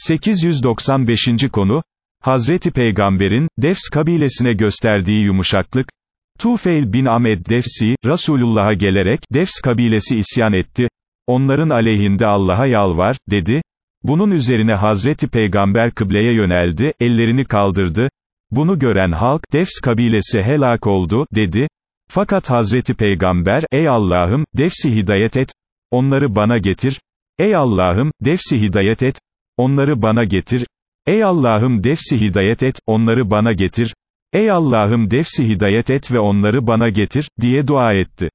895. konu, Hazreti Peygamber'in, Defs kabilesine gösterdiği yumuşaklık, Tufeil bin Ahmed Defsi, Resulullah'a gelerek, Defs kabilesi isyan etti, onların aleyhinde Allah'a yalvar, dedi, bunun üzerine Hazreti Peygamber kıbleye yöneldi, ellerini kaldırdı, bunu gören halk, Defs kabilesi helak oldu, dedi, fakat Hazreti Peygamber, ey Allah'ım, Defs'i hidayet et, onları bana getir, ey Allah'ım, Defs'i hidayet et, onları bana getir, ey Allah'ım Defs'i hidayet et, onları bana getir, ey Allah'ım Defs'i hidayet et ve onları bana getir, diye dua etti.